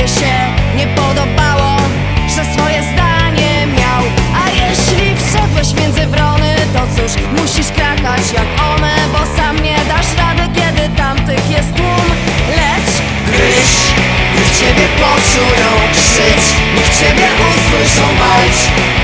tobie się nie podobało Że swoje zdanie miał. A jeśli wszedłeś między wrony To cóż, musisz krakać jak one Bo sam nie dasz rady, kiedy tamtych jest tłum. Lecz gryź, niech ciebie poczują Krzyć, niech ciebie usłyszą walcz.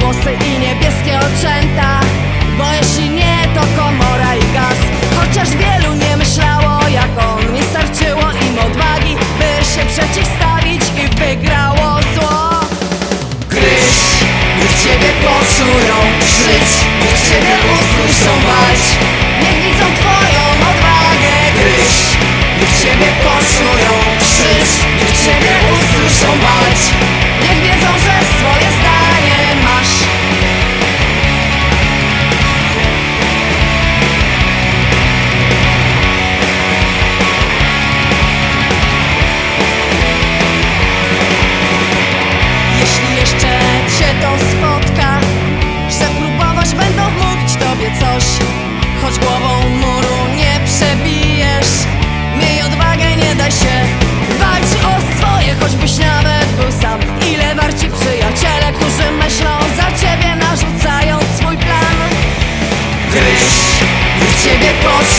włosy i niebieskie oczęta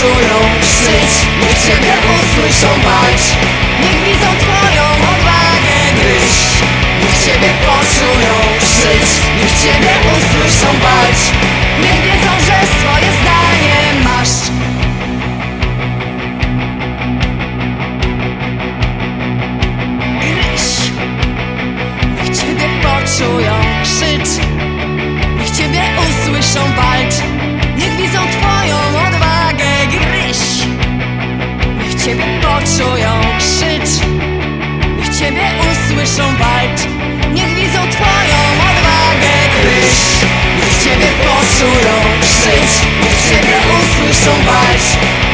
czują Krzyć, niech ciebie usłyszą bać. Yes!